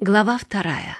Глава вторая.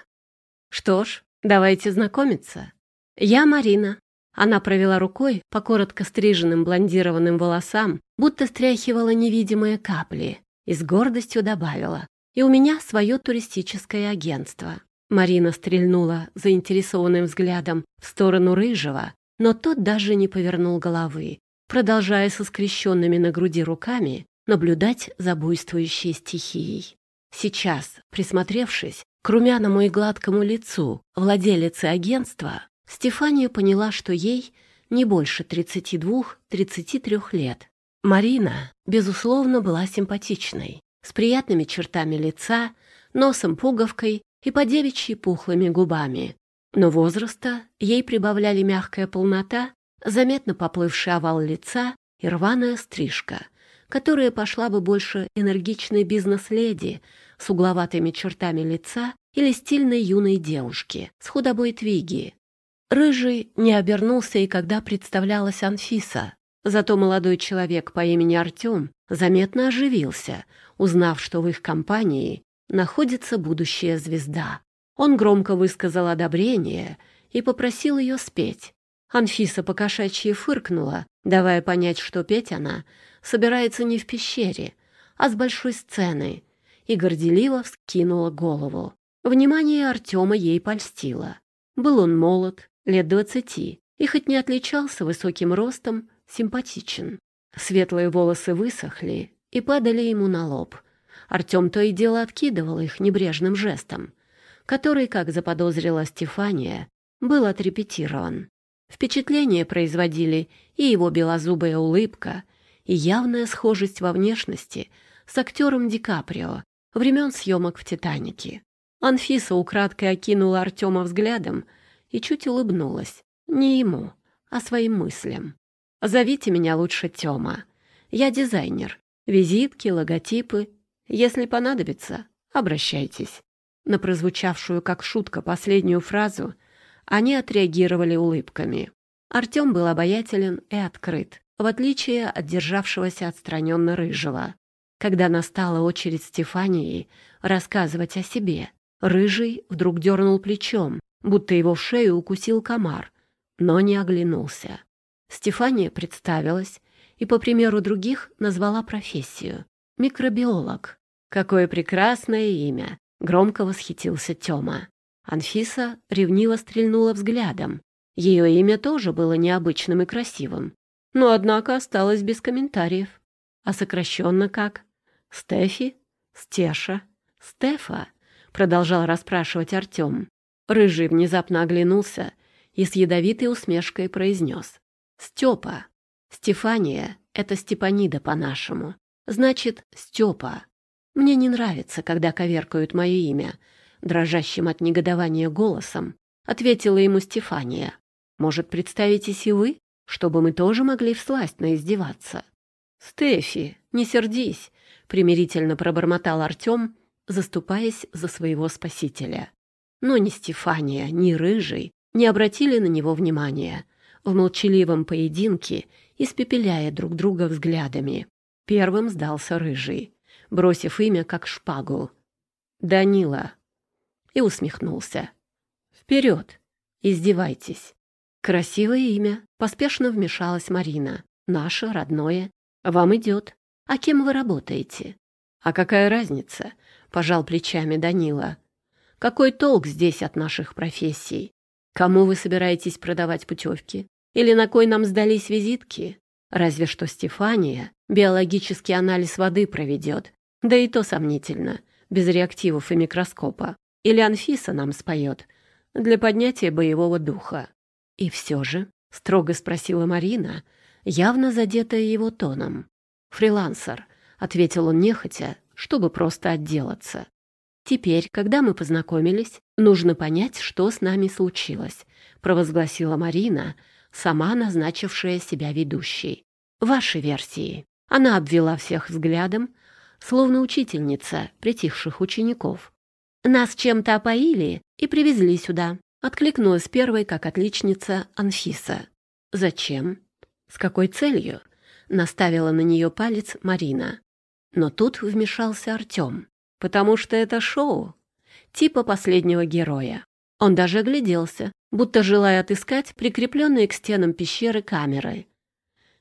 Что ж, давайте знакомиться. Я Марина. Она провела рукой по коротко стриженным блондированным волосам, будто стряхивала невидимые капли, и с гордостью добавила. И у меня свое туристическое агентство. Марина стрельнула заинтересованным взглядом в сторону Рыжего, но тот даже не повернул головы, продолжая со скрещенными на груди руками наблюдать за буйствующей стихией. Сейчас, присмотревшись к румяному и гладкому лицу владелицы агентства, Стефания поняла, что ей не больше 32-33 лет. Марина, безусловно, была симпатичной, с приятными чертами лица, носом-пуговкой и подевичьи пухлыми губами. Но возраста ей прибавляли мягкая полнота, заметно поплывший овал лица и рваная стрижка — которая пошла бы больше энергичной бизнес-леди с угловатыми чертами лица или стильной юной девушки с худобой Твиги. Рыжий не обернулся и когда представлялась Анфиса. Зато молодой человек по имени Артем заметно оживился, узнав, что в их компании находится будущая звезда. Он громко высказал одобрение и попросил ее спеть. Анфиса покошачьи фыркнула, давая понять, что петь она собирается не в пещере, а с большой сцены, и горделиво вскинула голову. Внимание Артема ей польстило. Был он молод, лет двадцати, и хоть не отличался высоким ростом, симпатичен. Светлые волосы высохли и падали ему на лоб. Артем то и дело откидывал их небрежным жестом, который, как заподозрила Стефания, был отрепетирован. Впечатление производили и его белозубая улыбка, и явная схожесть во внешности с актером Ди Каприо времен съемок в «Титанике». Анфиса украдкой окинула Артема взглядом и чуть улыбнулась. Не ему, а своим мыслям. «Зовите меня лучше Тёма. Я дизайнер. Визитки, логотипы. Если понадобится, обращайтесь». На прозвучавшую как шутка последнюю фразу они отреагировали улыбками. Артем был обаятелен и открыт в отличие от державшегося отстраненно Рыжего. Когда настала очередь Стефании рассказывать о себе, Рыжий вдруг дернул плечом, будто его в шею укусил комар, но не оглянулся. Стефания представилась и, по примеру других, назвала профессию — микробиолог. «Какое прекрасное имя!» — громко восхитился Тёма. Анфиса ревниво стрельнула взглядом. Ее имя тоже было необычным и красивым но, однако, осталось без комментариев. А сокращенно как? Стефи? Стеша? Стефа? Продолжал расспрашивать Артем. Рыжий внезапно оглянулся и с ядовитой усмешкой произнес. Степа. Стефания — это Степанида по-нашему. Значит, Степа. Мне не нравится, когда коверкают мое имя. Дрожащим от негодования голосом ответила ему Стефания. Может, представитесь и вы? чтобы мы тоже могли всласть наиздеваться. «Стефи, не сердись», — примирительно пробормотал Артем, заступаясь за своего спасителя. Но ни Стефания, ни Рыжий не обратили на него внимания, в молчаливом поединке испепеляя друг друга взглядами. Первым сдался Рыжий, бросив имя как шпагу. «Данила!» И усмехнулся. «Вперед! Издевайтесь!» «Красивое имя», — поспешно вмешалась Марина. «Наше, родное. Вам идет. А кем вы работаете?» «А какая разница?» — пожал плечами Данила. «Какой толк здесь от наших профессий? Кому вы собираетесь продавать путевки? Или на кой нам сдались визитки? Разве что Стефания биологический анализ воды проведет. Да и то сомнительно, без реактивов и микроскопа. Или Анфиса нам споет для поднятия боевого духа. «И все же?» — строго спросила Марина, явно задетая его тоном. «Фрилансер», — ответил он нехотя, чтобы просто отделаться. «Теперь, когда мы познакомились, нужно понять, что с нами случилось», — провозгласила Марина, сама назначившая себя ведущей. «Ваши версии». Она обвела всех взглядом, словно учительница притихших учеников. «Нас чем-то опоили и привезли сюда. Откликнулась первой, как отличница, Анфиса. «Зачем? С какой целью?» Наставила на нее палец Марина. Но тут вмешался Артем. «Потому что это шоу. типа последнего героя. Он даже огляделся, будто желая отыскать прикрепленные к стенам пещеры камеры.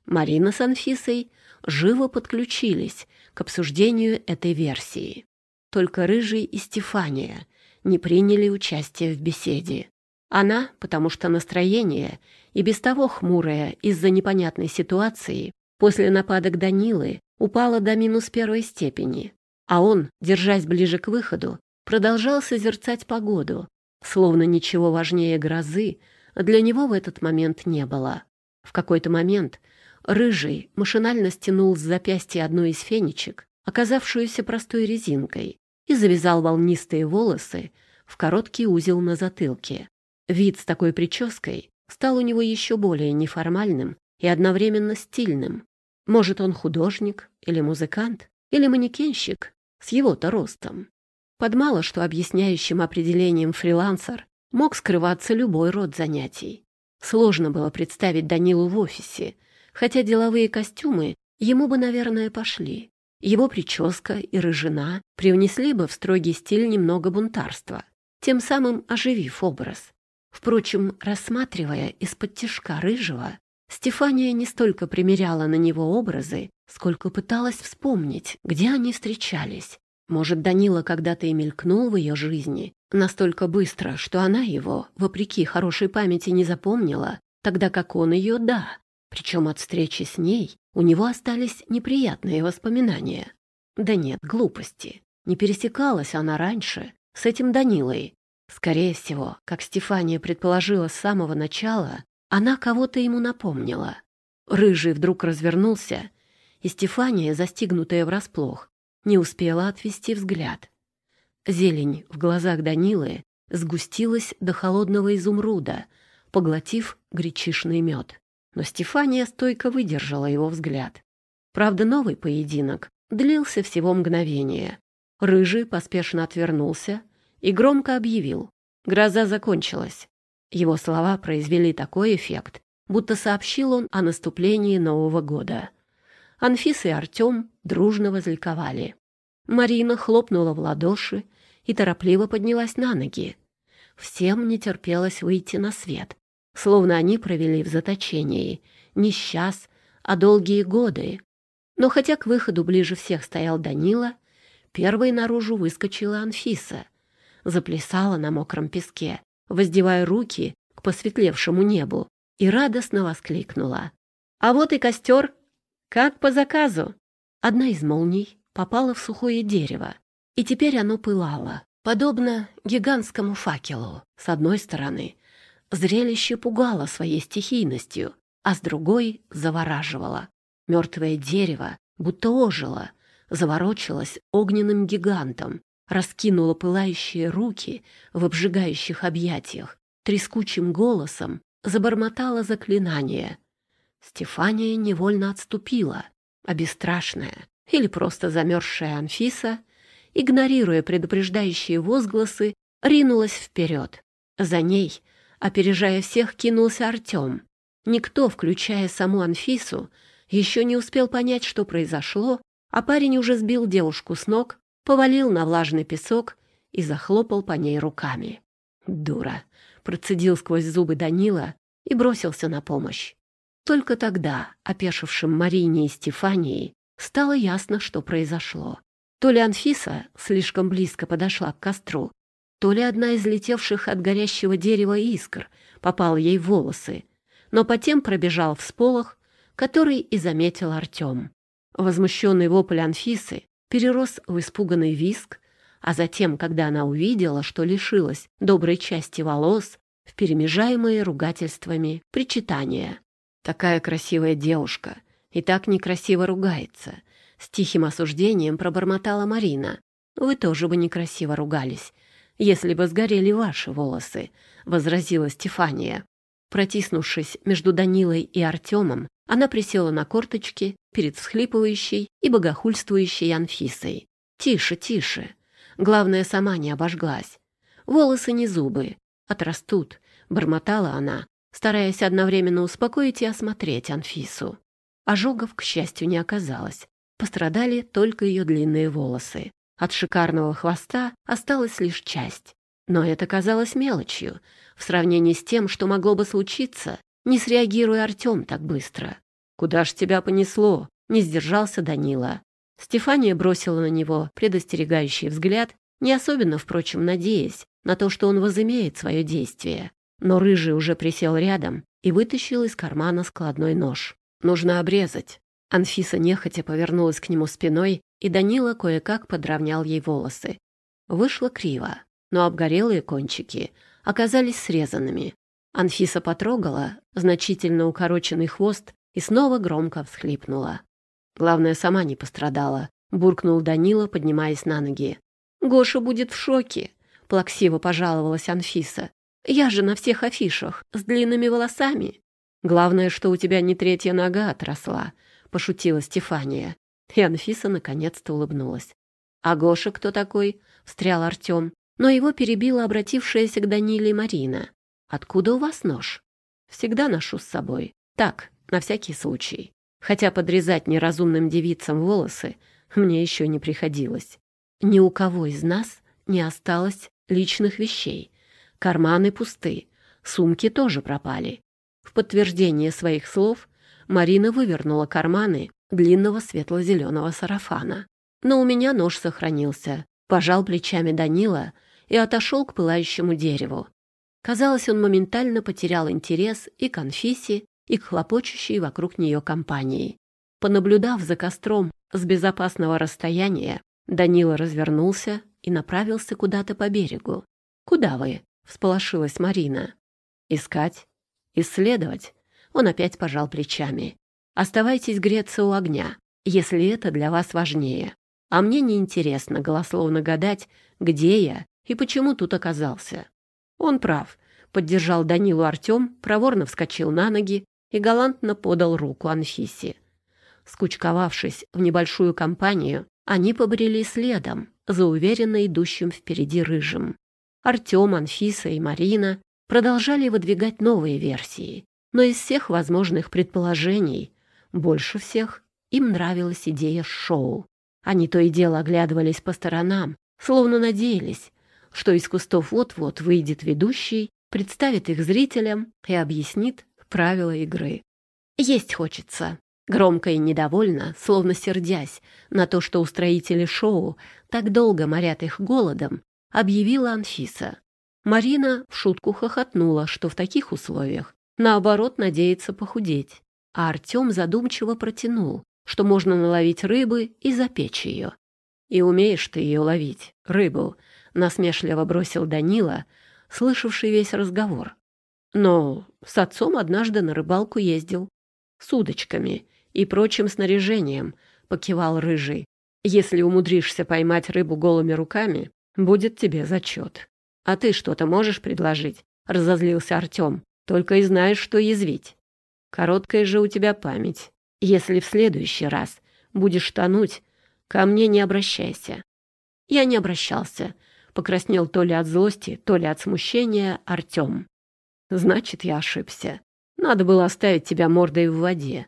Марина с Анфисой живо подключились к обсуждению этой версии. Только Рыжий и Стефания не приняли участие в беседе. Она, потому что настроение, и без того хмурое из-за непонятной ситуации, после нападок Данилы упало до минус первой степени, а он, держась ближе к выходу, продолжал созерцать погоду, словно ничего важнее грозы для него в этот момент не было. В какой-то момент Рыжий машинально стянул с запястья одну из фенечек, оказавшуюся простой резинкой, и завязал волнистые волосы в короткий узел на затылке. Вид с такой прической стал у него еще более неформальным и одновременно стильным. Может, он художник или музыкант, или манекенщик с его-то ростом. Под мало что объясняющим определением фрилансер мог скрываться любой род занятий. Сложно было представить Данилу в офисе, хотя деловые костюмы ему бы, наверное, пошли. Его прическа и рыжина привнесли бы в строгий стиль немного бунтарства, тем самым оживив образ. Впрочем, рассматривая из-под тишка рыжего, Стефания не столько примеряла на него образы, сколько пыталась вспомнить, где они встречались. Может, Данила когда-то и мелькнул в ее жизни настолько быстро, что она его, вопреки хорошей памяти, не запомнила, тогда как он ее — да. Причем от встречи с ней у него остались неприятные воспоминания. Да нет, глупости. Не пересекалась она раньше с этим Данилой. Скорее всего, как Стефания предположила с самого начала, она кого-то ему напомнила. Рыжий вдруг развернулся, и Стефания, застигнутая врасплох, не успела отвести взгляд. Зелень в глазах Данилы сгустилась до холодного изумруда, поглотив гречишный мед но Стефания стойко выдержала его взгляд. Правда, новый поединок длился всего мгновение. Рыжий поспешно отвернулся и громко объявил. Гроза закончилась. Его слова произвели такой эффект, будто сообщил он о наступлении Нового года. Анфиса и Артем дружно возликовали. Марина хлопнула в ладоши и торопливо поднялась на ноги. Всем не терпелось выйти на свет, словно они провели в заточении не сейчас, а долгие годы. Но хотя к выходу ближе всех стоял Данила, первой наружу выскочила Анфиса, заплясала на мокром песке, воздевая руки к посветлевшему небу, и радостно воскликнула. «А вот и костер! Как по заказу!» Одна из молний попала в сухое дерево, и теперь оно пылало, подобно гигантскому факелу. С одной стороны Зрелище пугало своей стихийностью, а с другой завораживало. Мертвое дерево будто ожило, заворочилось огненным гигантом, раскинуло пылающие руки в обжигающих объятиях, трескучим голосом забормотало заклинание. Стефания невольно отступила, а бесстрашная или просто замерзшая Анфиса, игнорируя предупреждающие возгласы, ринулась вперед. За ней Опережая всех, кинулся Артем. Никто, включая саму Анфису, еще не успел понять, что произошло, а парень уже сбил девушку с ног, повалил на влажный песок и захлопал по ней руками. «Дура!» — процедил сквозь зубы Данила и бросился на помощь. Только тогда, опешившим Марине и Стефании, стало ясно, что произошло. То ли Анфиса слишком близко подошла к костру, то ли одна из летевших от горящего дерева искр попала ей в волосы, но по тем пробежал всполох, который и заметил Артем. Возмущенный вопль Анфисы перерос в испуганный виск, а затем, когда она увидела, что лишилась доброй части волос, в перемежаемые ругательствами причитания. Такая красивая девушка и так некрасиво ругается. С тихим осуждением пробормотала Марина. Вы тоже бы некрасиво ругались, если бы сгорели ваши волосы», — возразила Стефания. Протиснувшись между Данилой и Артемом, она присела на корточки перед всхлипывающей и богохульствующей Анфисой. «Тише, тише. Главное, сама не обожглась. Волосы не зубы. Отрастут», — бормотала она, стараясь одновременно успокоить и осмотреть Анфису. Ожогов, к счастью, не оказалось. Пострадали только ее длинные волосы. От шикарного хвоста осталась лишь часть. Но это казалось мелочью в сравнении с тем, что могло бы случиться, не среагируя Артем так быстро. «Куда ж тебя понесло?» — не сдержался Данила. Стефания бросила на него предостерегающий взгляд, не особенно, впрочем, надеясь на то, что он возымеет свое действие. Но Рыжий уже присел рядом и вытащил из кармана складной нож. «Нужно обрезать». Анфиса нехотя повернулась к нему спиной, и Данила кое-как подровнял ей волосы. Вышло криво, но обгорелые кончики оказались срезанными. Анфиса потрогала значительно укороченный хвост и снова громко всхлипнула. Главное, сама не пострадала, буркнул Данила, поднимаясь на ноги. Гоша будет в шоке, плаксиво пожаловалась Анфиса. Я же на всех афишах с длинными волосами. Главное, что у тебя не третья нога отросла, пошутила Стефания. И Анфиса наконец-то улыбнулась. А Гоша кто такой? встрял Артем, но его перебила обратившаяся к Даниле Марина. Откуда у вас нож? Всегда ношу с собой. Так, на всякий случай хотя подрезать неразумным девицам волосы мне еще не приходилось. Ни у кого из нас не осталось личных вещей. Карманы пусты, сумки тоже пропали. В подтверждение своих слов Марина вывернула карманы длинного светло-зеленого сарафана. Но у меня нож сохранился. Пожал плечами Данила и отошел к пылающему дереву. Казалось, он моментально потерял интерес и к Анфисе, и к хлопочущей вокруг нее компании. Понаблюдав за костром с безопасного расстояния, Данила развернулся и направился куда-то по берегу. «Куда вы?» — всполошилась Марина. «Искать. Исследовать». Он опять пожал плечами. «Оставайтесь греться у огня, если это для вас важнее. А мне неинтересно голословно гадать, где я и почему тут оказался». Он прав. Поддержал Данилу Артем, проворно вскочил на ноги и галантно подал руку Анфисе. Скучковавшись в небольшую компанию, они побрели следом за уверенно идущим впереди рыжим. Артем, Анфиса и Марина продолжали выдвигать новые версии, но из всех возможных предположений больше всех им нравилась идея шоу. Они то и дело оглядывались по сторонам, словно надеялись, что из кустов вот-вот выйдет ведущий, представит их зрителям и объяснит, правила игры. Есть хочется. Громко и недовольно, словно сердясь на то, что устроители шоу так долго морят их голодом, объявила Анфиса. Марина в шутку хохотнула, что в таких условиях, наоборот, надеется похудеть. А Артем задумчиво протянул, что можно наловить рыбы и запечь ее. «И умеешь ты ее ловить, рыбу», — насмешливо бросил Данила, слышавший весь разговор. Но с отцом однажды на рыбалку ездил. С удочками и прочим снаряжением, покивал рыжий. Если умудришься поймать рыбу голыми руками, будет тебе зачет. А ты что-то можешь предложить? Разозлился Артем. Только и знаешь, что язвить. Короткая же у тебя память. Если в следующий раз будешь тонуть, ко мне не обращайся. Я не обращался. Покраснел то ли от злости, то ли от смущения Артем. Значит, я ошибся. Надо было оставить тебя мордой в воде.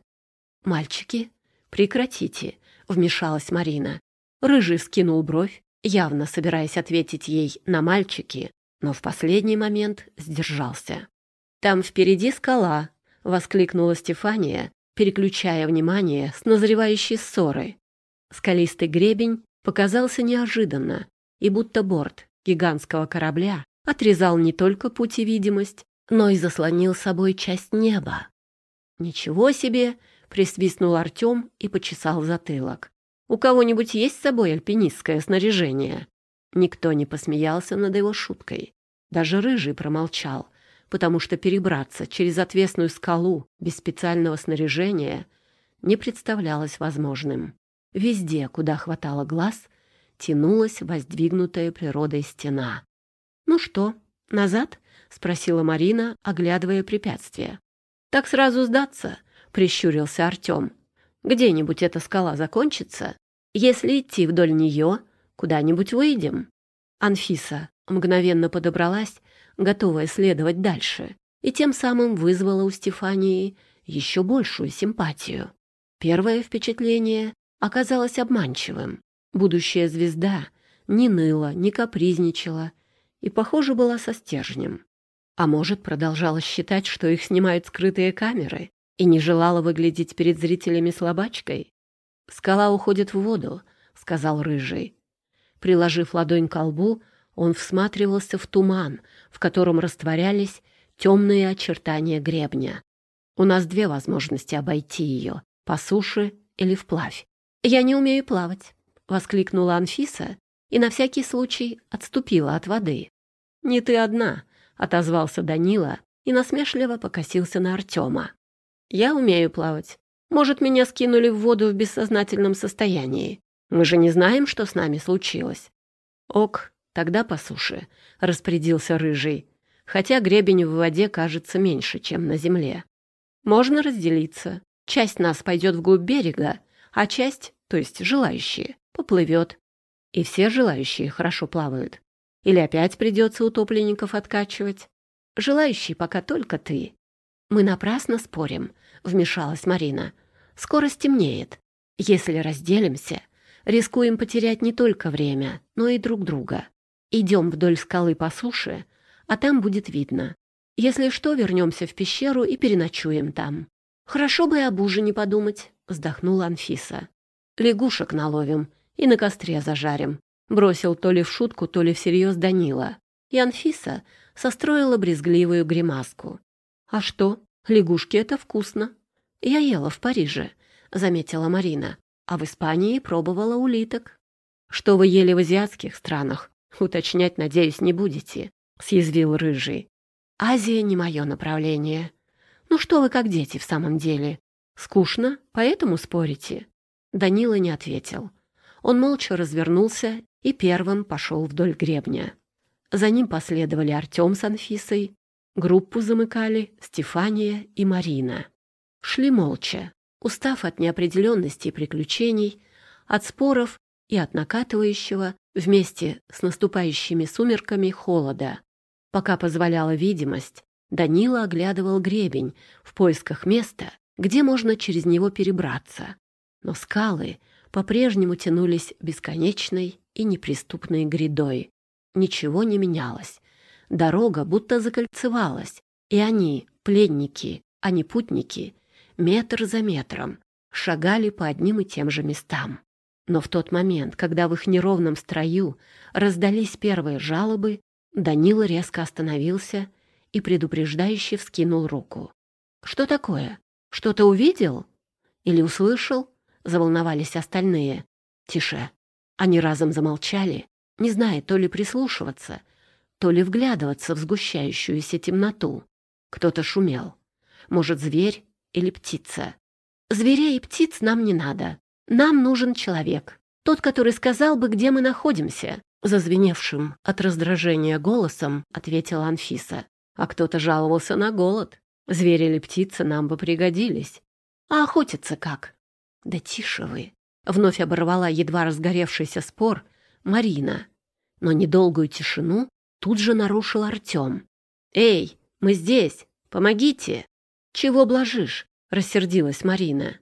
Мальчики, прекратите, вмешалась Марина. Рыжий скинул бровь, явно собираясь ответить ей на мальчики, но в последний момент сдержался. «Там впереди скала!» — воскликнула Стефания, переключая внимание с назревающей ссоры. Скалистый гребень показался неожиданно, и будто борт гигантского корабля отрезал не только путь видимость, но и заслонил собой часть неба. «Ничего себе!» — присвистнул Артем и почесал затылок. «У кого-нибудь есть с собой альпинистское снаряжение?» Никто не посмеялся над его шуткой. Даже Рыжий промолчал, потому что перебраться через отвесную скалу без специального снаряжения не представлялось возможным. Везде, куда хватало глаз, тянулась воздвигнутая природой стена. «Ну что, назад?» — спросила Марина, оглядывая препятствие. «Так сразу сдаться?» — прищурился Артем. «Где-нибудь эта скала закончится? Если идти вдоль нее, куда-нибудь выйдем». Анфиса мгновенно подобралась, готовая следовать дальше, и тем самым вызвала у Стефании еще большую симпатию. Первое впечатление оказалось обманчивым. Будущая звезда не ныла, не капризничала и, похоже, была со стержнем. А может, продолжала считать, что их снимают скрытые камеры и не желала выглядеть перед зрителями слабачкой. «Скала уходит в воду», — сказал Рыжий. Приложив ладонь к лбу, он всматривался в туман, в котором растворялись темные очертания гребня. У нас две возможности обойти ее — по суше или вплавь. «Я не умею плавать», — воскликнула Анфиса и на всякий случай отступила от воды. «Не ты одна», — отозвался Данила и насмешливо покосился на Артема. «Я умею плавать. Может, меня скинули в воду в бессознательном состоянии. Мы же не знаем, что с нами случилось». «Ок, тогда по суше», — распорядился Рыжий, хотя гребень в воде кажется меньше, чем на земле. «Можно разделиться. Часть нас пойдет вглубь берега, а часть, то есть желающие, поплывет. И все желающие хорошо плавают. Или опять придется утопленников откачивать. Желающий пока только ты. Мы напрасно спорим, вмешалась Марина. Скоро стемнеет. Если разделимся, рискуем потерять не только время, но и друг друга. Идем вдоль скалы по суше, а там будет видно. Если что, вернемся в пещеру и переночуем там. Хорошо бы и об ужине подумать, вздохнула Анфиса. Лягушек наловим и на костре зажарим. Бросил то ли в шутку, то ли всерьез Данила. И Анфиса состроила брезгливую гримаску. «А что? Лягушки — это вкусно. Я ела в Париже», — заметила Марина. «А в Испании пробовала улиток». «Что вы ели в азиатских странах? Уточнять, надеюсь, не будете», — съязвил Рыжий. «Азия не мое направление. Ну что вы как дети в самом деле? Скучно, поэтому спорите?» Данила не ответил. Он молча развернулся и первым пошел вдоль гребня. За ним последовали Артем с Анфисой, группу замыкали Стефания и Марина. Шли молча, устав от неопределенности и приключений, от споров и от накатывающего вместе с наступающими сумерками холода. Пока позволяла видимость, Данила оглядывал гребень в поисках места, где можно через него перебраться. Но скалы по-прежнему тянулись бесконечной и неприступной грядой. Ничего не менялось. Дорога будто закольцевалась, и они, пленники, а не путники, метр за метром, шагали по одним и тем же местам. Но в тот момент, когда в их неровном строю раздались первые жалобы, Данила резко остановился и предупреждающе вскинул руку. «Что такое? Что-то увидел? Или услышал?» заволновались остальные. Тише. Они разом замолчали, не зная то ли прислушиваться, то ли вглядываться в сгущающуюся темноту. Кто-то шумел. Может, зверь или птица. Зверей и птиц нам не надо. Нам нужен человек. Тот, который сказал бы, где мы находимся. Зазвеневшим от раздражения голосом ответила Анфиса. А кто-то жаловался на голод. Зверь или птица нам бы пригодились. А охотиться как? «Да тише вы!» — вновь оборвала едва разгоревшийся спор Марина. Но недолгую тишину тут же нарушил Артем. «Эй, мы здесь! Помогите!» «Чего блажишь?» — рассердилась Марина.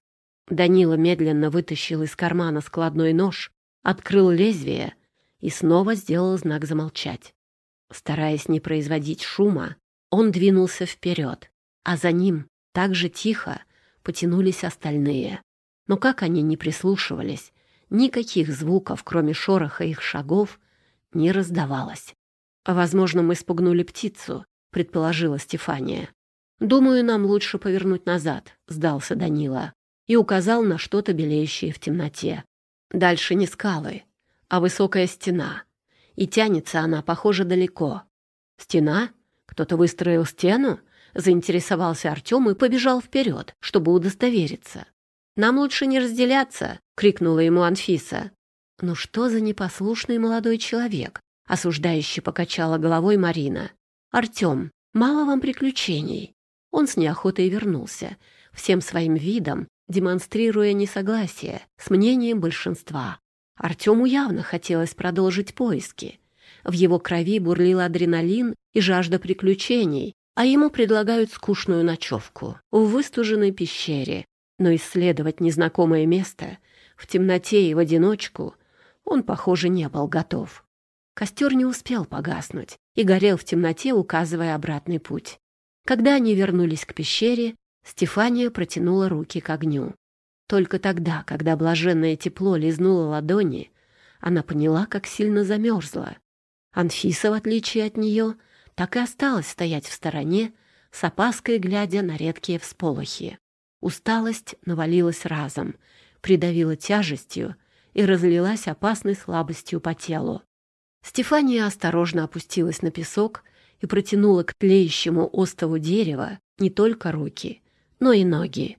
Данила медленно вытащил из кармана складной нож, открыл лезвие и снова сделал знак замолчать. Стараясь не производить шума, он двинулся вперед, а за ним так же тихо потянулись остальные. Но как они не прислушивались, никаких звуков, кроме шороха их шагов, не раздавалось. «Возможно, мы спугнули птицу», — предположила Стефания. «Думаю, нам лучше повернуть назад», — сдался Данила и указал на что-то белеющее в темноте. Дальше не скалы, а высокая стена. И тянется она, похоже, далеко. «Стена? Кто-то выстроил стену?» — заинтересовался Артем и побежал вперед, чтобы удостовериться. Нам лучше не разделяться!» — крикнула ему Анфиса. «Ну что за непослушный молодой человек?» — осуждающе покачала головой Марина. «Артем, мало вам приключений». Он с неохотой вернулся, всем своим видом демонстрируя несогласие с мнением большинства. Артему явно хотелось продолжить поиски. В его крови бурлил адреналин и жажда приключений, а ему предлагают скучную ночевку в выстуженной пещере, но исследовать незнакомое место в темноте и в одиночку он, похоже, не был готов. Костер не успел погаснуть и горел в темноте, указывая обратный путь. Когда они вернулись к пещере, Стефания протянула руки к огню. Только тогда, когда блаженное тепло лизнуло ладони, она поняла, как сильно замерзла. Анфиса, в отличие от нее, так и осталась стоять в стороне, с опаской глядя на редкие всполохи. Усталость навалилась разом, придавила тяжестью и разлилась опасной слабостью по телу. Стефания осторожно опустилась на песок и протянула к тлеющему остову дерева не только руки, но и ноги.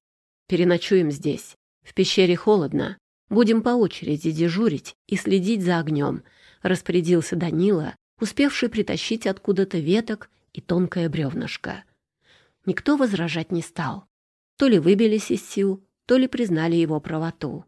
«Переночуем здесь. В пещере холодно. Будем по очереди дежурить и следить за огнем», — распорядился Данила, успевший притащить откуда-то веток и тонкое бревнышко. Никто возражать не стал. То ли выбились из сил, то ли признали его правоту.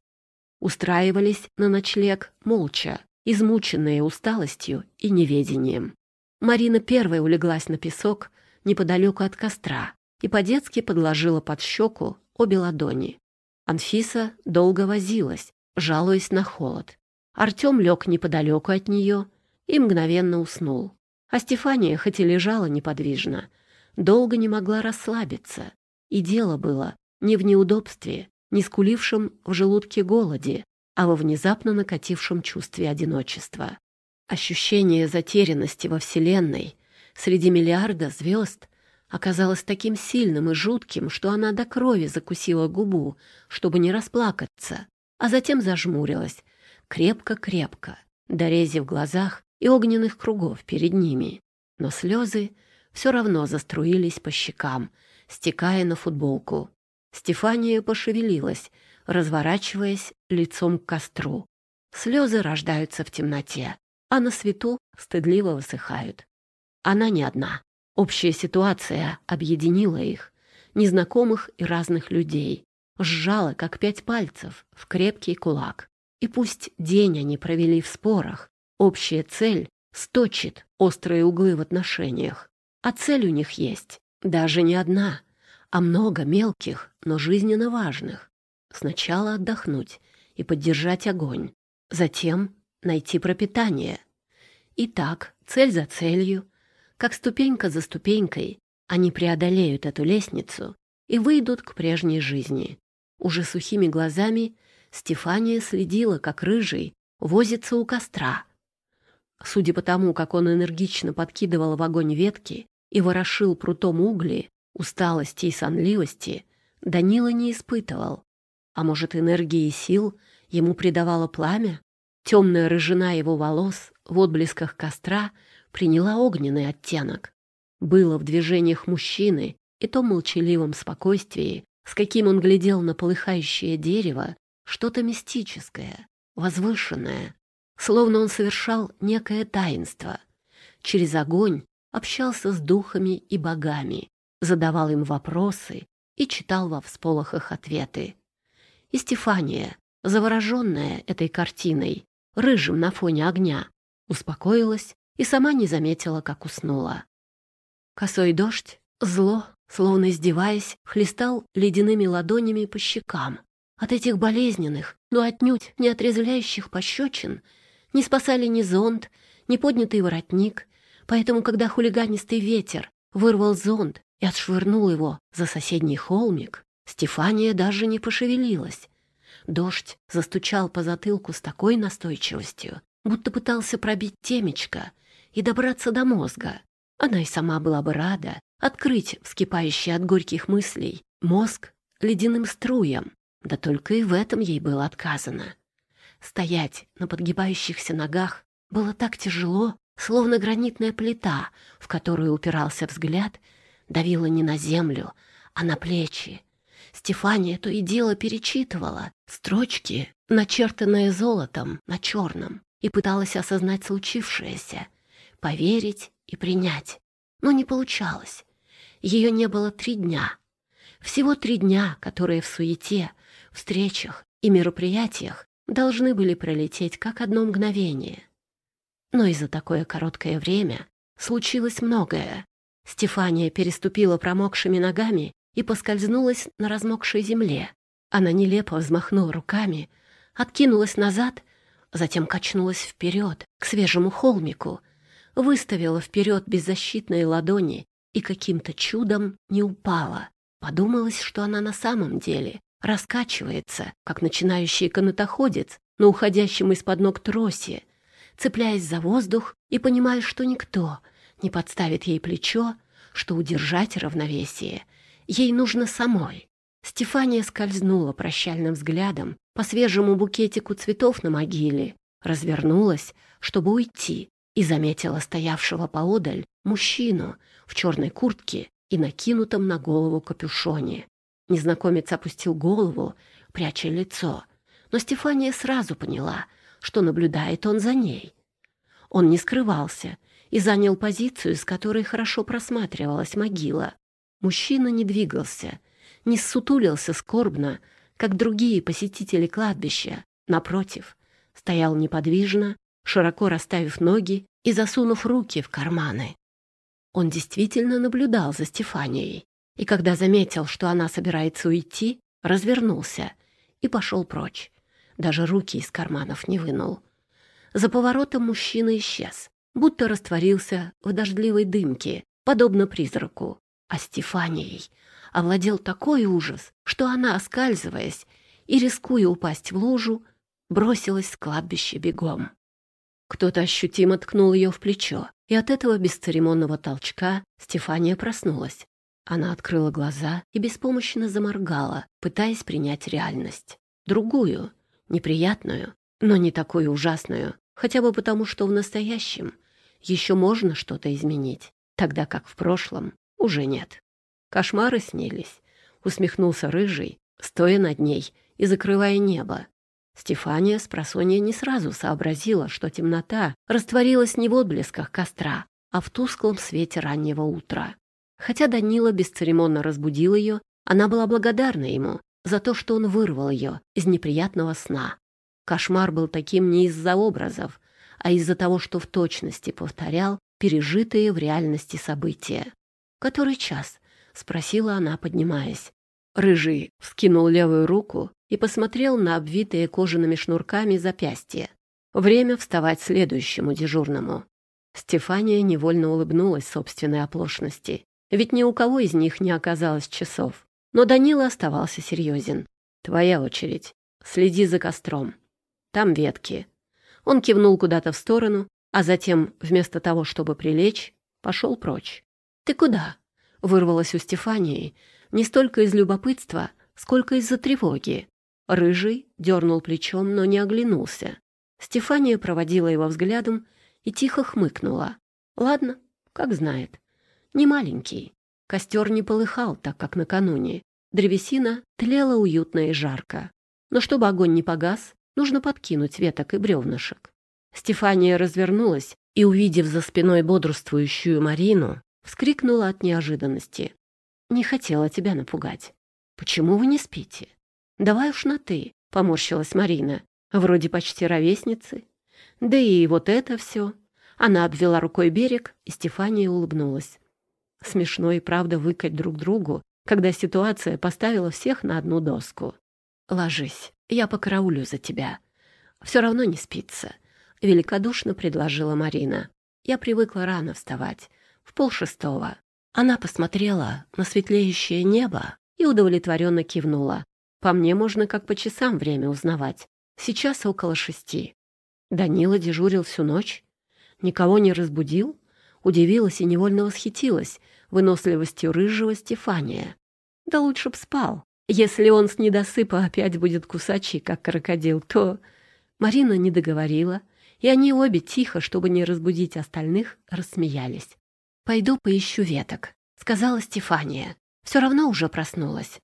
Устраивались на ночлег молча, измученные усталостью и неведением. Марина первой улеглась на песок неподалеку от костра и по-детски подложила под щеку обе ладони. Анфиса долго возилась, жалуясь на холод. Артем лег неподалеку от нее и мгновенно уснул. А Стефания, хоть и лежала неподвижно, долго не могла расслабиться. И дело было не в неудобстве, не скулившем в желудке голоде, а во внезапно накатившем чувстве одиночества. Ощущение затерянности во Вселенной среди миллиарда звезд оказалось таким сильным и жутким, что она до крови закусила губу, чтобы не расплакаться, а затем зажмурилась, крепко-крепко, дорези в глазах и огненных кругов перед ними. Но слезы все равно заструились по щекам, стекая на футболку. Стефания пошевелилась, разворачиваясь лицом к костру. Слезы рождаются в темноте, а на свету стыдливо высыхают. Она не одна. Общая ситуация объединила их, незнакомых и разных людей, сжала, как пять пальцев, в крепкий кулак. И пусть день они провели в спорах, общая цель сточит острые углы в отношениях. А цель у них есть, даже не одна, а много мелких, но жизненно важных. Сначала отдохнуть и поддержать огонь, затем найти пропитание. И так, цель за целью, как ступенька за ступенькой, они преодолеют эту лестницу и выйдут к прежней жизни. Уже сухими глазами Стефания следила, как рыжий возится у костра. Судя по тому, как он энергично подкидывал в огонь ветки и ворошил прутом угли, усталости и сонливости Данила не испытывал. А может, энергии и сил ему придавало пламя? Темная рыжина его волос в отблесках костра приняла огненный оттенок. Было в движениях мужчины и том молчаливом спокойствии, с каким он глядел на полыхающее дерево, что-то мистическое, возвышенное, словно он совершал некое таинство. Через огонь общался с духами и богами, задавал им вопросы и читал во всполохах ответы. И Стефания, завороженная этой картиной, рыжим на фоне огня, успокоилась и сама не заметила, как уснула. Косой дождь, зло, словно издеваясь, хлестал ледяными ладонями по щекам. От этих болезненных, но отнюдь не отрезвляющих пощечин не спасали ни зонт, ни поднятый воротник, поэтому, когда хулиганистый ветер вырвал зонт и отшвырнул его за соседний холмик, Стефания даже не пошевелилась. Дождь застучал по затылку с такой настойчивостью, будто пытался пробить темечко и добраться до мозга. Она и сама была бы рада открыть вскипающий от горьких мыслей мозг ледяным струям, да только и в этом ей было отказано. Стоять на подгибающихся ногах было так тяжело, словно гранитная плита, в которую упирался взгляд, давила не на землю, а на плечи. Стефания то и дело перечитывала строчки, начертанные золотом на черном, и пыталась осознать случившееся, поверить и принять. Но не получалось. Ее не было три дня. Всего три дня, которые в суете, встречах и мероприятиях должны были пролететь как одно мгновение. Но и за такое короткое время случилось многое. Стефания переступила промокшими ногами и поскользнулась на размокшей земле. Она нелепо взмахнула руками, откинулась назад, затем качнулась вперед, к свежему холмику, выставила вперед беззащитные ладони и каким-то чудом не упала. Подумалось, что она на самом деле раскачивается, как начинающий канатоходец на уходящем из-под ног тросе, цепляясь за воздух и понимая, что никто не подставит ей плечо, что удержать равновесие ей нужно самой. Стефания скользнула прощальным взглядом по свежему букетику цветов на могиле, развернулась, чтобы уйти, и заметила стоявшего поодаль мужчину в черной куртке и накинутом на голову капюшоне. Незнакомец опустил голову, пряча лицо, но Стефания сразу поняла, что наблюдает он за ней. Он не скрывался и занял позицию, с которой хорошо просматривалась могила. Мужчина не двигался, не ссутулился скорбно, как другие посетители кладбища. Напротив, стоял неподвижно, широко расставив ноги и засунув руки в карманы. Он действительно наблюдал за Стефанией, и когда заметил, что она собирается уйти, развернулся и пошел прочь. Даже руки из карманов не вынул. За поворотом мужчина исчез, будто растворился в дождливой дымке, подобно призраку. А Стефанией овладел такой ужас, что она, оскальзываясь и рискуя упасть в лужу, бросилась с кладбища бегом. Кто-то ощутимо ткнул ее в плечо, и от этого бесцеремонного толчка Стефания проснулась. Она открыла глаза и беспомощно заморгала, пытаясь принять реальность. Другую, неприятную, но не такую ужасную, хотя бы потому, что в настоящем еще можно что-то изменить, тогда как в прошлом уже нет. Кошмары снились, усмехнулся рыжий, стоя над ней и закрывая небо. Стефания с просонья не сразу сообразила, что темнота растворилась не в отблесках костра, а в тусклом свете раннего утра. Хотя Данила бесцеремонно разбудил ее, она была благодарна ему за то, что он вырвал ее из неприятного сна. Кошмар был таким не из-за образов, а из-за того, что в точности повторял пережитые в реальности события. «Который час?» — спросила она, поднимаясь. Рыжий вскинул левую руку и посмотрел на обвитые кожаными шнурками запястья. Время вставать следующему дежурному. Стефания невольно улыбнулась собственной оплошности. Ведь ни у кого из них не оказалось часов. Но Данила оставался серьезен. «Твоя очередь. Следи за костром. Там ветки». Он кивнул куда-то в сторону, а затем, вместо того, чтобы прилечь, пошел прочь. «Ты куда?» — вырвалась у Стефании, не столько из любопытства, сколько из-за тревоги. Рыжий дернул плечом, но не оглянулся. Стефания проводила его взглядом и тихо хмыкнула. «Ладно, как знает. Не маленький. Костер не полыхал, так как накануне. Древесина тлела уютно и жарко. Но чтобы огонь не погас, нужно подкинуть веток и бревнышек». Стефания развернулась и, увидев за спиной бодрствующую Марину, вскрикнула от неожиданности. «Не хотела тебя напугать. Почему вы не спите?» «Давай уж на «ты», — поморщилась Марина. «Вроде почти ровесницы. Да и вот это все». Она обвела рукой берег, и Стефания улыбнулась. Смешно и правда выкать друг другу, когда ситуация поставила всех на одну доску. «Ложись, я покараулю за тебя. Все равно не спится», — великодушно предложила Марина. «Я привыкла рано вставать, в полшестого». Она посмотрела на светлеющее небо и удовлетворенно кивнула. По мне можно как по часам время узнавать. Сейчас около шести. Данила дежурил всю ночь. Никого не разбудил. Удивилась и невольно восхитилась выносливостью рыжего Стефания. Да лучше б спал. Если он с недосыпа опять будет кусачий, как крокодил, то... Марина не договорила, и они обе тихо, чтобы не разбудить остальных, рассмеялись. «Пойду поищу веток», — сказала Стефания. «Все равно уже проснулась.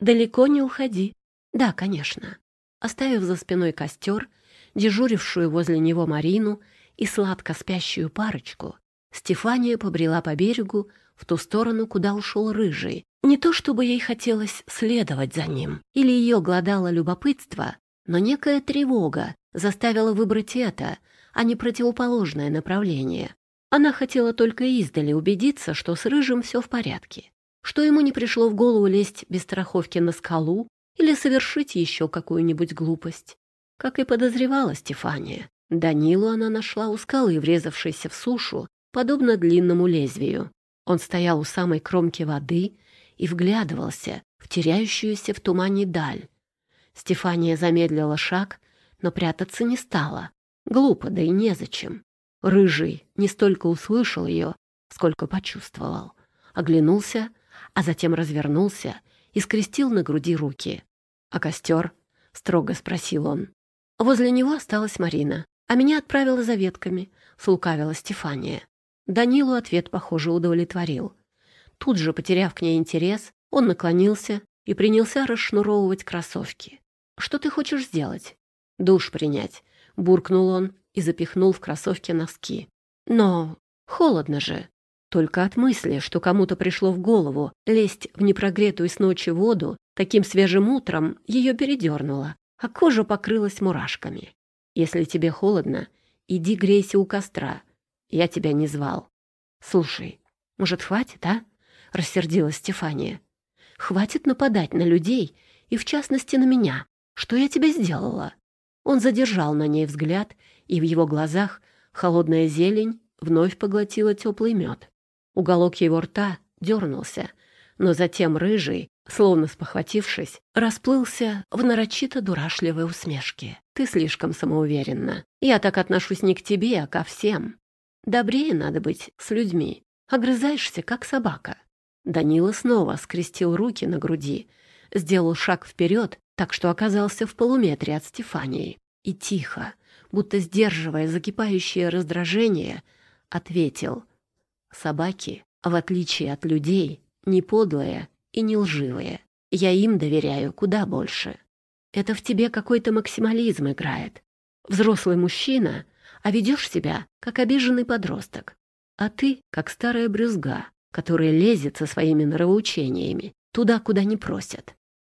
«Далеко не уходи». «Да, конечно». Оставив за спиной костер, дежурившую возле него Марину и сладко спящую парочку, Стефания побрела по берегу в ту сторону, куда ушел Рыжий. Не то чтобы ей хотелось следовать за ним, или ее гладало любопытство, но некая тревога заставила выбрать это, а не противоположное направление. Она хотела только издали убедиться, что с Рыжим все в порядке что ему не пришло в голову лезть без страховки на скалу или совершить еще какую-нибудь глупость. Как и подозревала Стефания, Данилу она нашла у скалы, врезавшейся в сушу, подобно длинному лезвию. Он стоял у самой кромки воды и вглядывался в теряющуюся в тумане даль. Стефания замедлила шаг, но прятаться не стала. Глупо, да и незачем. Рыжий не столько услышал ее, сколько почувствовал. Оглянулся, а затем развернулся и скрестил на груди руки. «А костер?» — строго спросил он. Возле него осталась Марина, а меня отправила за ветками, слукавила Стефания. Данилу ответ, похоже, удовлетворил. Тут же, потеряв к ней интерес, он наклонился и принялся расшнуровывать кроссовки. «Что ты хочешь сделать?» «Душ принять», — буркнул он и запихнул в кроссовки носки. «Но холодно же». Только от мысли, что кому-то пришло в голову лезть в непрогретую с ночи воду, таким свежим утром ее передернуло а кожа покрылась мурашками. Если тебе холодно, иди грейся у костра. Я тебя не звал. Слушай, может, хватит, а? Рассердилась Стефания. Хватит нападать на людей и, в частности, на меня. Что я тебе сделала? Он задержал на ней взгляд, и в его глазах холодная зелень вновь поглотила теплый мед. Уголок его рта дернулся, но затем рыжий словно спохватившись, расплылся в нарочито дурашливой усмешке. «Ты слишком самоуверенна. Я так отношусь не к тебе, а ко всем. Добрее надо быть с людьми. Огрызаешься, как собака». Данила снова скрестил руки на груди, сделал шаг вперед, так что оказался в полуметре от Стефании. И тихо, будто сдерживая закипающее раздражение, ответил. «Собаки, в отличие от людей, не подлые и не лживые. Я им доверяю куда больше. Это в тебе какой-то максимализм играет. Взрослый мужчина, а ведешь себя, как обиженный подросток. А ты, как старая брюзга, которая лезет со своими нравоучениями туда, куда не просят.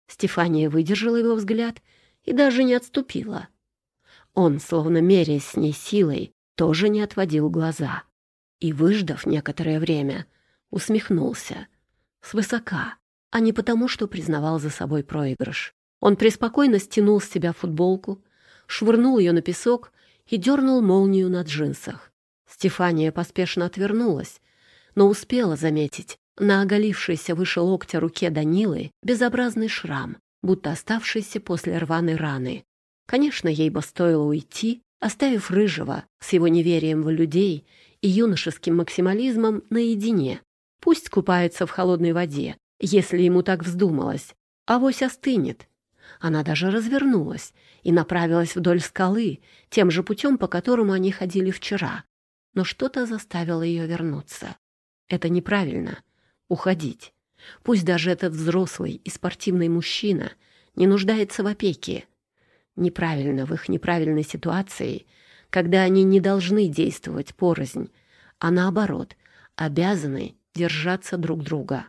Стефания выдержала его взгляд и даже не отступила. Он, словно меряясь с ней силой, тоже не отводил глаза. И, выждав некоторое время, усмехнулся. Свысока, а не потому, что признавал за собой проигрыш. Он преспокойно стянул с себя футболку, швырнул ее на песок и дернул молнию на джинсах. Стефания поспешно отвернулась, но успела заметить на оголившейся выше локтя руке Данилы безобразный шрам, будто оставшийся после рваной раны. Конечно, ей бы стоило уйти, оставив Рыжего с его неверием в людей и юношеским максимализмом наедине. Пусть купается в холодной воде, если ему так вздумалось. Авось остынет. Она даже развернулась и направилась вдоль скалы, тем же путем, по которому они ходили вчера. Но что-то заставило ее вернуться. Это неправильно. Уходить. Пусть даже этот взрослый и спортивный мужчина не нуждается в опеке. Неправильно в их неправильной ситуации, когда они не должны действовать порознь, а наоборот, обязаны держаться друг друга.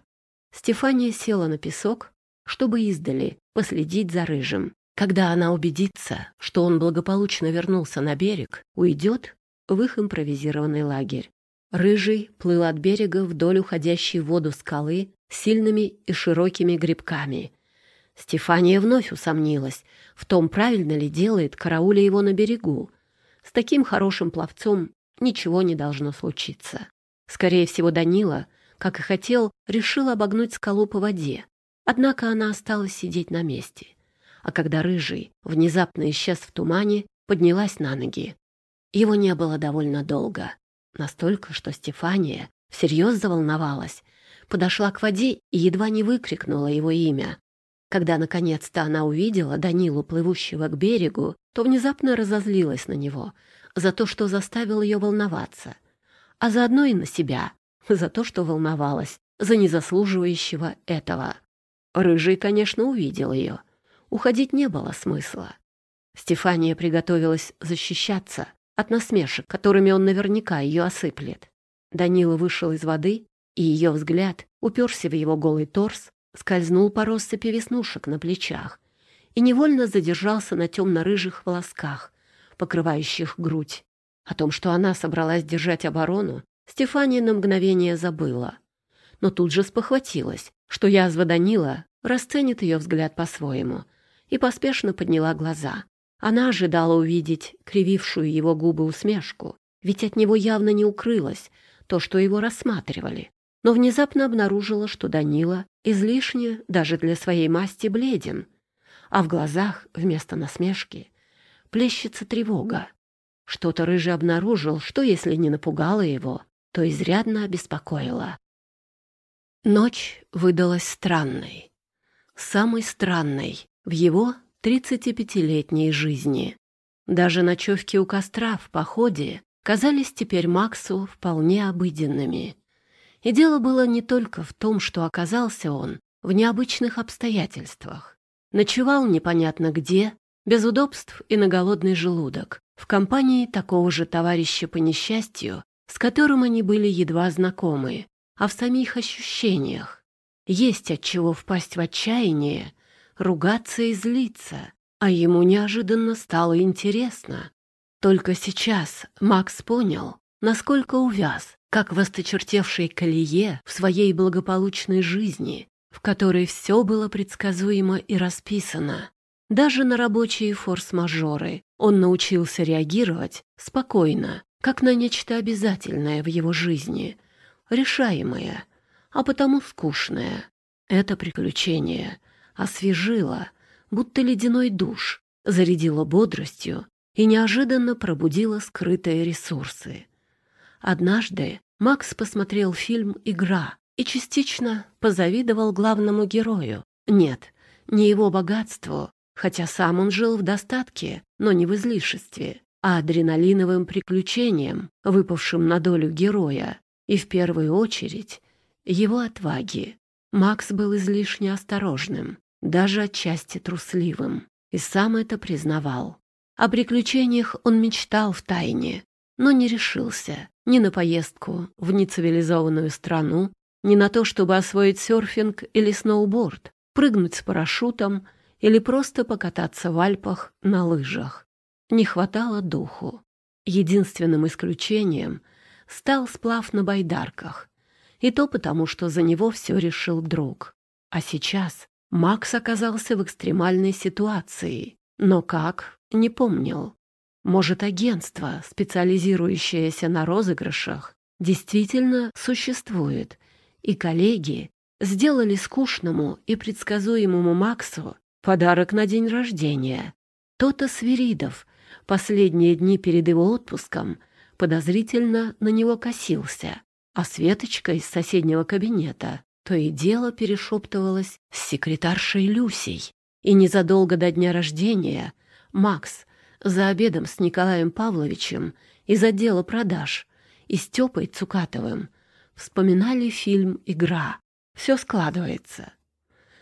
Стефания села на песок, чтобы издали последить за рыжим. Когда она убедится, что он благополучно вернулся на берег, уйдет в их импровизированный лагерь. Рыжий плыл от берега вдоль уходящей в воду скалы сильными и широкими грибками. Стефания вновь усомнилась в том, правильно ли делает карауля его на берегу. С таким хорошим пловцом ничего не должно случиться. Скорее всего, Данила — как и хотел, решил обогнуть скалу по воде. Однако она осталась сидеть на месте. А когда рыжий внезапно исчез в тумане, поднялась на ноги. Его не было довольно долго. Настолько, что Стефания всерьез заволновалась, подошла к воде и едва не выкрикнула его имя. Когда наконец-то она увидела Данилу, плывущего к берегу, то внезапно разозлилась на него за то, что заставил ее волноваться, а заодно и на себя за то, что волновалась, за незаслуживающего этого. Рыжий, конечно, увидел ее. Уходить не было смысла. Стефания приготовилась защищаться от насмешек, которыми он наверняка ее осыплет. Данила вышел из воды, и ее взгляд уперся в его голый торс, скользнул по россыпи веснушек на плечах и невольно задержался на темно-рыжих волосках, покрывающих грудь. О том, что она собралась держать оборону, Стефания на мгновение забыла, но тут же спохватилась, что язва Данила расценит ее взгляд по-своему, и поспешно подняла глаза. Она ожидала увидеть кривившую его губы усмешку, ведь от него явно не укрылось то, что его рассматривали. Но внезапно обнаружила, что Данила излишне даже для своей масти бледен, а в глазах вместо насмешки плещется тревога. Что-то рыжий обнаружил, что, если не напугало его, то изрядно обеспокоило. Ночь выдалась странной. Самой странной в его 35-летней жизни. Даже ночевки у костра в походе казались теперь Максу вполне обыденными. И дело было не только в том, что оказался он в необычных обстоятельствах. Ночевал непонятно где, без удобств и на голодный желудок, в компании такого же товарища по несчастью, с которым они были едва знакомы, а в самих ощущениях. Есть от чего впасть в отчаяние, ругаться и злиться, а ему неожиданно стало интересно. Только сейчас Макс понял, насколько увяз, как в осточертевшей колее в своей благополучной жизни, в которой все было предсказуемо и расписано. Даже на рабочие форс-мажоры он научился реагировать спокойно, как на нечто обязательное в его жизни, решаемое, а потому скучное. Это приключение освежило, будто ледяной душ, зарядило бодростью и неожиданно пробудило скрытые ресурсы. Однажды Макс посмотрел фильм «Игра» и частично позавидовал главному герою. Нет, не его богатству, хотя сам он жил в достатке, но не в излишестве, а адреналиновым приключением, выпавшим на долю героя, и в первую очередь его отваги. Макс был излишне осторожным, даже отчасти трусливым, и сам это признавал. О приключениях он мечтал в тайне, но не решился ни на поездку в нецивилизованную страну, ни на то, чтобы освоить серфинг или сноуборд, прыгнуть с парашютом или просто покататься в Альпах на лыжах. Не хватало духу. Единственным исключением стал сплав на байдарках. И то потому, что за него все решил друг. А сейчас Макс оказался в экстремальной ситуации. Но как? Не помнил. Может, агентство, специализирующееся на розыгрышах, действительно существует, и коллеги сделали скучному и предсказуемому Максу Подарок на день рождения. То-то Свиридов последние дни перед его отпуском подозрительно на него косился, а Светочка из соседнего кабинета то и дело перешептывалась с секретаршей Люсей. И незадолго до дня рождения Макс за обедом с Николаем Павловичем из отдела продаж и Степой Цукатовым вспоминали фильм «Игра». Все складывается.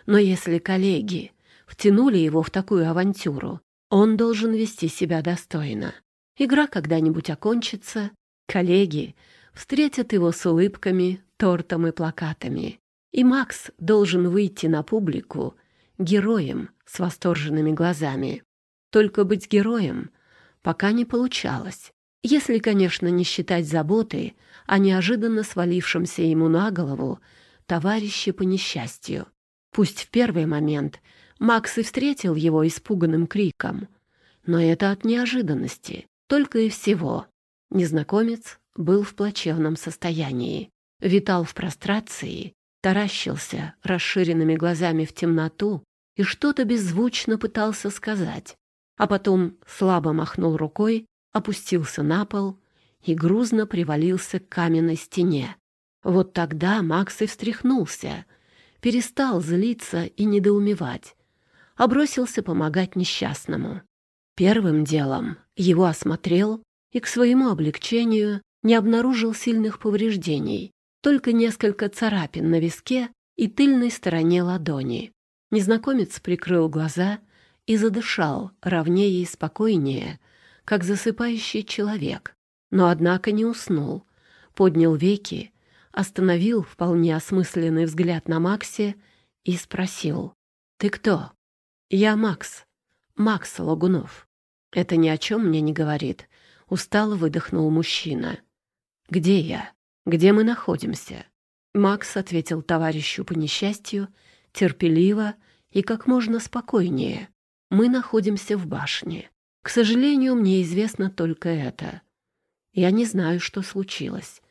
Но если коллеги втянули его в такую авантюру. Он должен вести себя достойно. Игра когда-нибудь окончится, коллеги встретят его с улыбками, тортом и плакатами. И Макс должен выйти на публику героем с восторженными глазами. Только быть героем пока не получалось. Если, конечно, не считать заботы о неожиданно свалившемся ему на голову товарище по несчастью. Пусть в первый момент Макс и встретил его испуганным криком. Но это от неожиданности, только и всего. Незнакомец был в плачевном состоянии, витал в прострации, таращился расширенными глазами в темноту и что-то беззвучно пытался сказать, а потом слабо махнул рукой, опустился на пол и грузно привалился к каменной стене. Вот тогда Макс и встряхнулся, перестал злиться и недоумевать, а бросился помогать несчастному. Первым делом его осмотрел и к своему облегчению не обнаружил сильных повреждений, только несколько царапин на виске и тыльной стороне ладони. Незнакомец прикрыл глаза и задышал ровнее и спокойнее, как засыпающий человек, но, однако, не уснул, поднял веки, остановил вполне осмысленный взгляд на Максе и спросил «Ты кто?» «Я Макс. Макс Лагунов. Это ни о чем мне не говорит». Устало выдохнул мужчина. «Где я? Где мы находимся?» Макс ответил товарищу по несчастью, терпеливо и как можно спокойнее. «Мы находимся в башне. К сожалению, мне известно только это. Я не знаю, что случилось.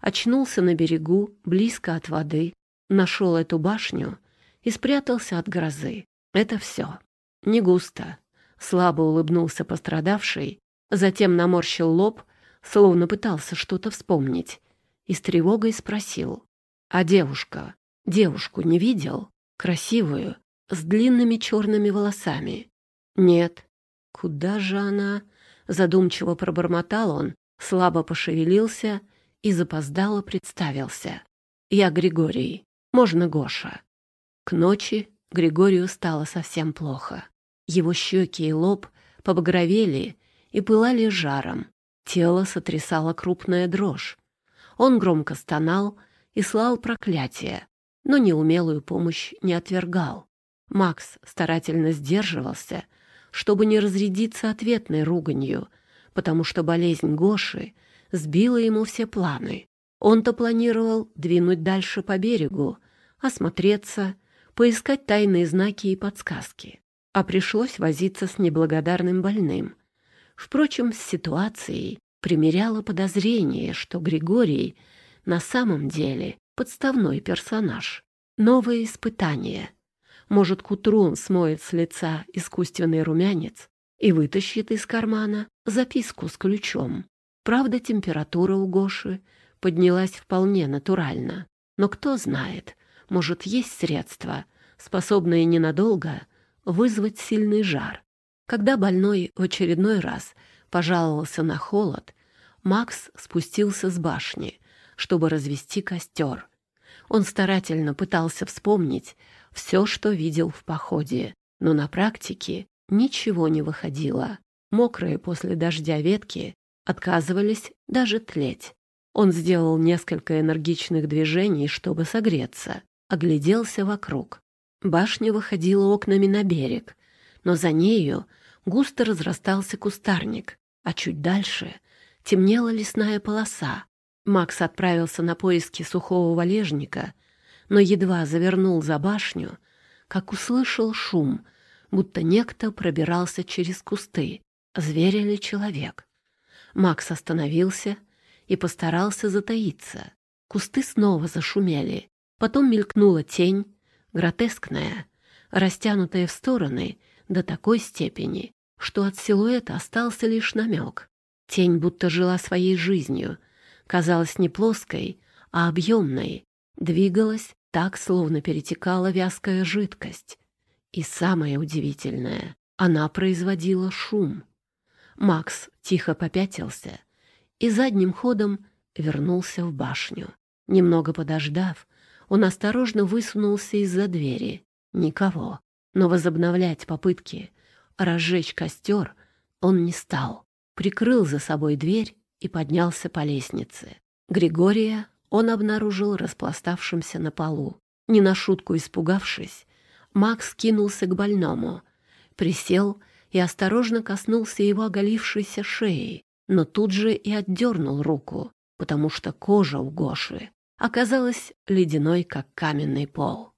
Очнулся на берегу, близко от воды, нашел эту башню и спрятался от грозы. Это все. Не густо. Слабо улыбнулся пострадавший, затем наморщил лоб, словно пытался что-то вспомнить, и с тревогой спросил. «А девушка? Девушку не видел? Красивую, с длинными черными волосами?» «Нет». «Куда же она?» Задумчиво пробормотал он, слабо пошевелился и запоздало представился. «Я Григорий. Можно Гоша?» К ночи Григорию стало совсем плохо. Его щеки и лоб побагровели и пылали жаром. Тело сотрясало крупная дрожь. Он громко стонал и слал проклятие, но неумелую помощь не отвергал. Макс старательно сдерживался, чтобы не разрядиться ответной руганью, потому что болезнь Гоши сбила ему все планы. Он-то планировал двинуть дальше по берегу, осмотреться, поискать тайные знаки и подсказки. А пришлось возиться с неблагодарным больным. Впрочем, с ситуацией примеряло подозрение, что Григорий на самом деле подставной персонаж. Новое испытание. Может, к утру смоет с лица искусственный румянец и вытащит из кармана записку с ключом. Правда, температура у Гоши поднялась вполне натурально. Но кто знает, может, есть средства, способные ненадолго вызвать сильный жар. Когда больной в очередной раз пожаловался на холод, Макс спустился с башни, чтобы развести костер. Он старательно пытался вспомнить все, что видел в походе, но на практике ничего не выходило. Мокрые после дождя ветки отказывались даже тлеть. Он сделал несколько энергичных движений, чтобы согреться, огляделся вокруг. Башня выходила окнами на берег, но за нею густо разрастался кустарник, а чуть дальше темнела лесная полоса. Макс отправился на поиски сухого валежника, но едва завернул за башню, как услышал шум, будто некто пробирался через кусты. Зверь или человек? Макс остановился и постарался затаиться. Кусты снова зашумели. Потом мелькнула тень, гротескная, растянутая в стороны до такой степени, что от силуэта остался лишь намек. Тень будто жила своей жизнью, казалась не плоской, а объемной, двигалась так, словно перетекала вязкая жидкость. И самое удивительное, она производила шум. Макс тихо попятился и задним ходом вернулся в башню. Немного подождав, он осторожно высунулся из-за двери. Никого. Но возобновлять попытки разжечь костер он не стал. Прикрыл за собой дверь и поднялся по лестнице. Григория он обнаружил распластавшимся на полу. Не на шутку испугавшись, Макс кинулся к больному, присел и осторожно коснулся его оголившейся шеи, но тут же и отдернул руку, потому что кожа у Гоши оказалась ледяной, как каменный пол.